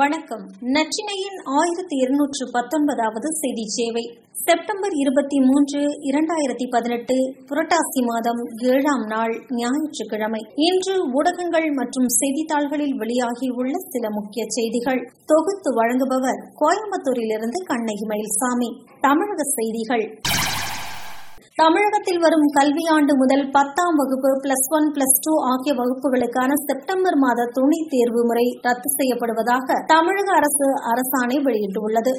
வணக்கம். நச்சினையின் ஆயிரத்தி இருநூற்று பத்தொன்பதாவது செய்தி சேவை. செப்டம்பர் இருபத்தி மூன்று இரண்டாயிரத்தி பதினெட்டு புரட்டாசி மாதம் ஏழாம் நாள் ஞாயிற்றுக்கிழமை. இன்று ஊடகங்கள் மற்றும் செய்தித்தாள்களில் வெளியாகியுள்ள சில முக்கிய செய்திகள். தொகுத்து வழங்குபவர் கோயம்புத்தூரிலிருந்து கண்ணகி மயில்சாமி தமிழக செய்திகள். தமிழகத்தில் வரும் கல்வியாண்டு முதல் பத்தாம் வகுப்பு பிளஸ் ஒன் பிளஸ் டூ ஆகிய வகுப்புகளுக்கான செப்டம்பர் மாத துணைத் தேர்வு முறை ரத்து செய்யப்படுவதாக தமிழக அரசு அரசாணை வெளியிட்டுள்ளது.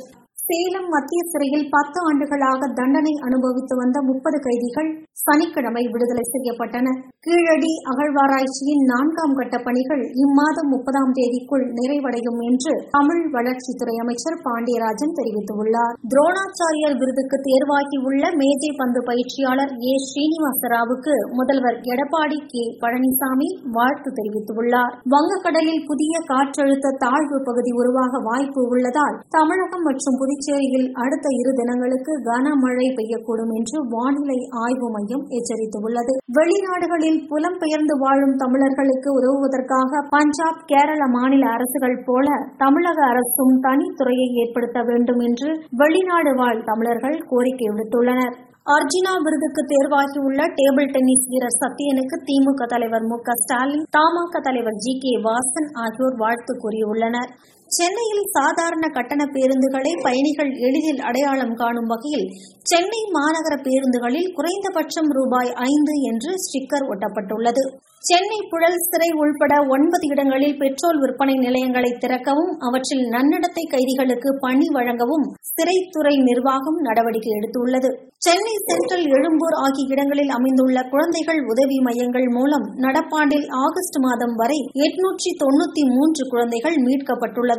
சேலம் மத்திய சிறையில் பத்து ஆண்டுகளாக தண்டனை அனுபவித்து வந்த முப்பது கைதிகள் சனிக்கிழமை விடுதலை செய்யப்பட்டன. கீழடி அகழ்வாராய்ச்சியின் நான்காம் கட்ட பணிகள் இம்மாதம் முப்பதாம் தேதிக்குள் நிறைவடையும் என்று தமிழ் வளர்ச்சித்துறை அமைச்சர் பாண்டியராஜன் தெரிவித்துள்ளார். துரோணாச்சாரியர் விருதுக்கு தேர்வாகியுள்ள மேஜை பந்து பயிற்சியாளர் ஏ. ஸ்ரீனிவாசராவுக்கு முதல்வர் எடப்பாடி கே. பழனிசாமி வாழ்த்து தெரிவித்துள்ளார். வங்கக்கடலில் புதிய காற்றழுத்த தாழ்வு பகுதி உருவாக வாய்ப்பு உள்ளதால் தமிழகம் மற்றும் புதிய புதுச்சேரியில் அடுத்த இரு தினங்களுக்கு கனமழை பெய்யக்கூடும் என்று வானிலை ஆய்வு மையம் எச்சரித்துள்ளது. வெளிநாடுகளில் புலம்பெயர்ந்து வாழும் தமிழர்களுக்கு உதவுவதற்காக பஞ்சாப் கேரள மாநில அரசுகள் போல தமிழக அரசும் தனித்துறையை ஏற்படுத்த வேண்டும் என்று வெளிநாடு வாழ் தமிழர்கள் கோரிக்கை விடுத்துள்ளனர். அர்ஜுனா விருதுக்கு தேர்வாகியுள்ள டேபிள் டென்னிஸ் வீரர் சத்யனுக்கு திமுக தலைவர் மு ஸ்டாலின் தமாக தலைவர் ஜி கே வாசன் ஆகியோர் வாழ்த்து கூறியுள்ளனர். சென்னையில் சாதாரண கட்டண பேருந்துகளை பயணிகள் எளிதில் அடையாளம் காணும் வகையில் சென்னை மாநகர பேருந்துகளில் குறைந்தபட்சம் ரூபாய் ஐந்து என்று ஸ்டிக்கர் ஒட்டப்பட்டுள்ளது. சென்னை புழல் சிறை உள்பட ஒன்பது இடங்களில் பெட்ரோல் விற்பனை நிலையங்களை திறக்கவும் அவற்றில் நன்னடத்தை கைதிகளுக்கு பணி வழங்கவும் சிறைத்துறை நிர்வாகம் நடவடிக்கை எடுத்துள்ளது. சென்னை சென்ட்ரல் எழும்பூர் ஆகிய இடங்களில் அமைந்துள்ள குழந்தைகள் உதவி மையங்கள் மூலம் நடப்பாண்டில் ஆகஸ்ட் மாதம் வரை எட்நூற்றி தொண்ணூத்தி மூன்று குழந்தைகள்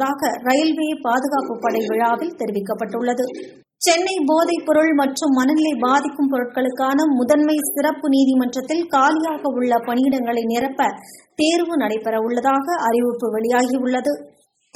உள்ளதாக ரயில்வே பாதுகாப்பு படை விழாவில் தெரிவிக்கப்பட்டுள்ளது. சென்னை போதைப் பொருள் மற்றும் மனநிலை பாதிக்கும் பொருட்களுக்கான முதன்மை சிறப்பு நீதிமன்றத்தில் காலியாக உள்ள பணியிடங்களை நிரப்ப தேர்வு நடைபெற உள்ளதாக அறிவிப்பு வெளியாகியுள்ளது.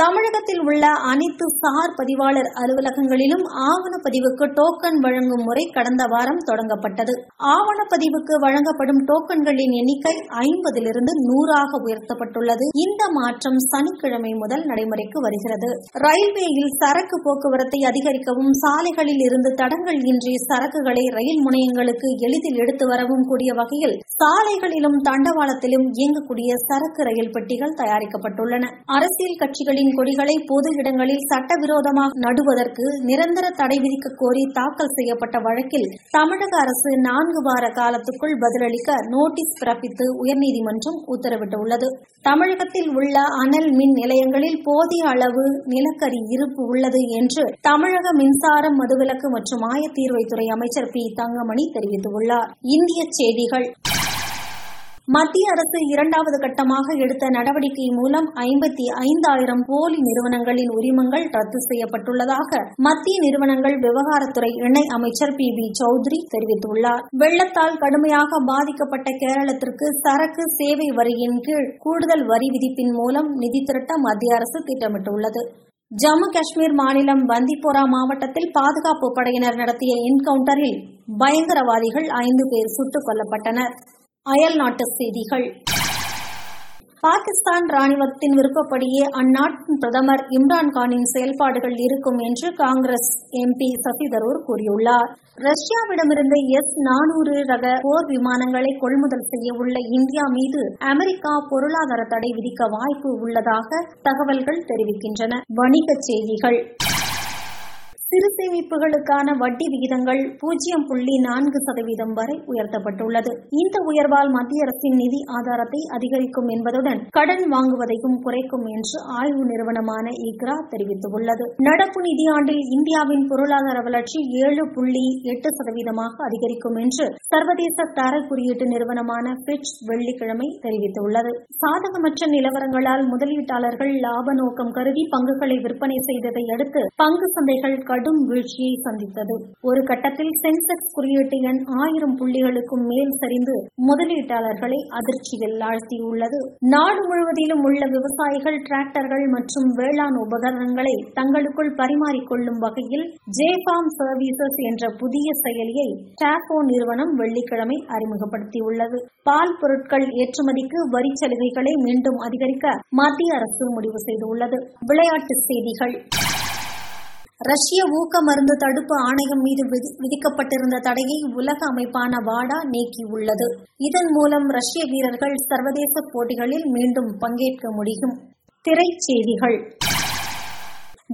தமிழகத்தில் உள்ள அனைத்து சார் பதிவாளர் அலுவலகங்களிலும் ஆவணப்பதிவுக்கு டோக்கன் வழங்கும் முறை கடந்த வாரம் தொடங்கப்பட்டது. ஆவணப்பதிவுக்கு வழங்கப்படும் டோக்கன்களின் எண்ணிக்கை ஐம்பதிலிருந்து நூறாக உயர்த்தப்பட்டுள்ளது. இந்த மாற்றம் சனிக்கிழமை முதல் நடைமுறைக்கு வருகிறது. ரயில்வேயில் சரக்கு போக்குவரத்தை அதிகரிக்கவும் சாலைகளில் இருந்து தடங்கள் இன்றி சரக்குகளை ரயில் முனையங்களுக்கு எளிதில் எடுத்து வரவும் கூடிய வகையில் சாலைகளிலும் தண்டவாளத்திலும் இயங்கக்கூடிய சரக்கு ரயில் பெட்டிகள் தயாரிக்கப்பட்டுள்ளன. அரசியல் கட்சிகளின் கட்சியின் கொடிகளை பொது இடங்களில் சட்டவிரோதமாக நடுவதற்கு நிரந்தர தடை விதிக்க கோரி தாக்கல் செய்யப்பட்ட வழக்கில் தமிழக அரசு நான்கு வார காலத்துக்குள் பதிலளிக்க நோட்டீஸ் பிறப்பித்து உயர்நீதிமன்றம் உத்தரவிட்டுள்ளது. தமிழகத்தில் உள்ள அனல் மின் நிலையங்களில் போதிய அளவு நிலக்கரி இருப்பு உள்ளது என்று தமிழக மின்சாரம் மதுவிலக்கு மற்றும் ஆயத்தீர்வைத்துறை அமைச்சர் பி தங்கமணி தெரிவித்துள்ளார். இந்திய செய்திகள். மத்திய அரசு இரண்டாவது கட்டமாக எடுத்த நடவடிக்கை மூலம் ஐம்பத்தி ஐந்தாயிரம் போலி நிறுவனங்களின் உரிமங்கள் ரத்து செய்யப்பட்டுள்ளதாக மத்திய நிறுவனங்கள் விவகாரத்துறை இணை அமைச்சர் பி பி சௌத்ரி தெரிவித்துள்ளார். வெள்ளத்தால் கடுமையாக பாதிக்கப்பட்ட கேரளத்திற்கு சரக்கு சேவை வரியின் கீழ் கூடுதல் வரி விதிப்பின் மூலம் நிதி திரட்ட மத்திய அரசு திட்டமிட்டுள்ளது. ஜம்மு காஷ்மீர் மாநிலம் பந்திப்போரா மாவட்டத்தில் பாதுகாப்பு படையினர் நடத்திய என்கவுண்டரில் பயங்கரவாதிகள் ஐந்து பேர் சுட்டுக் கொல்லப்பட்டனர். அயல் நாட்டு செய்திகள். பாகிஸ்தான் ராணுவத்தின் விருப்பப்படியே அந்நாட்டின் பிரதமர் இம்ரான்கானின் செயல்பாடுகள் இருக்கும் என்று காங்கிரஸ் எம்பி சசி தரூர் கூறியுள்ளார். ரஷ்யாவிடமிருந்து எஸ் நானூறு ரக போர் விமானங்களை கொள்முதல் செய்ய உள்ள இந்தியா மீது அமெரிக்கா பொருளாதார தடை விதிக்க வாய்ப்பு உள்ளதாக தகவல்கள் தெரிவிக்கின்றன. வணிகச் செய்திகள். சிறு சேமிப்புகளுக்கான வட்டி விகிதங்கள் பூஜ்ஜியம் புள்ளி நான்கு சதவீதம் வரை உயர்த்தப்பட்டுள்ளது. இந்த உயர்வால் மத்திய அரசின் நிதி ஆதாரத்தை அதிகரிக்கும் என்பதுடன் கடன் வாங்குவதையும் குறைக்கும் என்று ஆய்வு நிறுவனமான இக்ரா தெரிவித்துள்ளது. நடப்பு நிதியாண்டில் இந்தியாவின் பொருளாதார வளர்ச்சி ஏழு புள்ளி எட்டு சதவீதமாக அதிகரிக்கும் என்று சர்வதேச தர குறியீட்டு நிறுவனமான பிட்ச் வெள்ளிக்கிழமை தெரிவித்துள்ளது. சாதகமற்ற நிலவரங்களால் முதலீட்டாளர்கள் லாப நோக்கம் கருதி பங்குகளை விற்பனை செய்ததை அடுத்து பங்கு சந்தைகள் கடும் வீழ்ச்சியை சந்தித்தது. ஒரு கட்டத்தில் சென்செக்ஸ் குறியீட்டு எண் ஆயிரம் புள்ளிகளுக்கும் மேல் சரிந்து முதலீட்டாளர்களை அதிர்ச்சியில் ஆழ்த்தியுள்ளது. நாடு முழுவதிலும் உள்ள விவசாயிகள் டிராக்டர்கள் மற்றும் வேளாண் உபகரணங்களை தங்களுக்குள் பரிமாறிக்கொள்ளும் வகையில் ஜே ஃபார்ம் சர்வீசஸ் என்ற புதிய செயலியை டாப்போ நிறுவனம் வெள்ளிக்கிழமை அறிமுகப்படுத்தியுள்ளது. பால் பொருட்கள் ஏற்றுமதிக்கு வரி சலுகைகளை மீண்டும் அதிகரிக்க மத்திய அரசு முடிவு செய்துள்ளது. விளையாட்டு செய்திகள். ரஷ்ய ஊக்க மருந்து தடுப்பு ஆணையம் மீது விதிக்கப்பட்டிருந்த தடையை உலக அமைப்பான வாடா நீக்கியுள்ளது. இதன் மூலம் ரஷ்ய வீரர்கள் சர்வதேச போட்டிகளில் மீண்டும் பங்கேற்க முடியும். திரைச்செய்திகள்.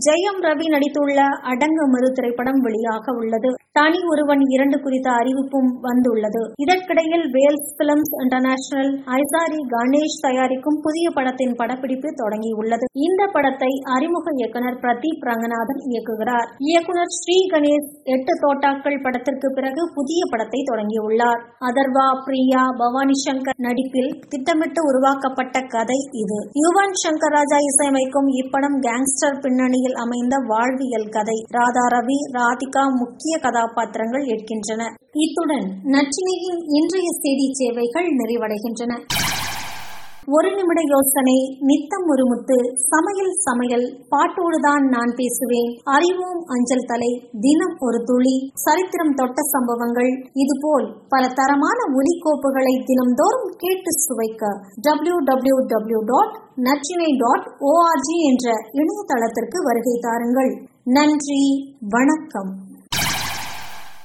ஜெயம் ரவி நடித்துள்ள அடங்கமறு திரைப்படம் வெளியாக உள்ளது. தனி ஒருவன் இரண்டு குறித்த அறிவிப்பும் வந்துள்ளது. இதற்கிடையில் Wales films international Ishari Ganesh தயாரிக்கும் புதிய படத்தின் படப்பிடிப்பு தொடங்கியுள்ளது. இந்த படத்தை அறிமுக இயக்குனர் பிரதீப் ரங்கநாதன் இயக்குகிறார். இயக்குனர் ஸ்ரீ கணேஷ் எட்டு தோட்டாக்கள் படத்திற்கு பிறகு புதிய படத்தை தொடங்கியுள்ளார். அதர்வா பிரியா பவானி சங்கர் நடிப்பில் திட்டமிட்டு உருவாக்கப்பட்ட கதை இது. யுவன் சங்கர் ராஜா இசையமைக்கும் இப்படம் கேங்ஸ்டர் பின்னணியில் பாணியில் அமைந்த வாழ்வியல் கதை. ராதா ரவி ராதிகா முக்கிய கதாபாத்திரங்கள் ஏற்கின்றன இத்துடன் நச்சினையின் இன்றைய செய்தி சேவைகள் நிறைவடைகின்றன. ஒரு நிமிட யோசனை நித்தம் ஒரு முத்து சமையல் சமையல் பாட்டோடுதான் நான் பேசுவேன். அறிவோம் அஞ்சல் தலை தினம் ஒரு துளி சரித்திரம் தொட்ட சம்பவங்கள் இதுபோல் பல தரமான ஒலிக்கோப்புகளை தினம்தோறும் கேட்டு சுவைக்க டபிள்யூ டபிள்யூ டபிள்யூ டாட் நச்சினை டாட் ஓஆர்ஜி என்ற இணையதளத்திற்கு வருகை தாருங்கள். நன்றி வணக்கம்.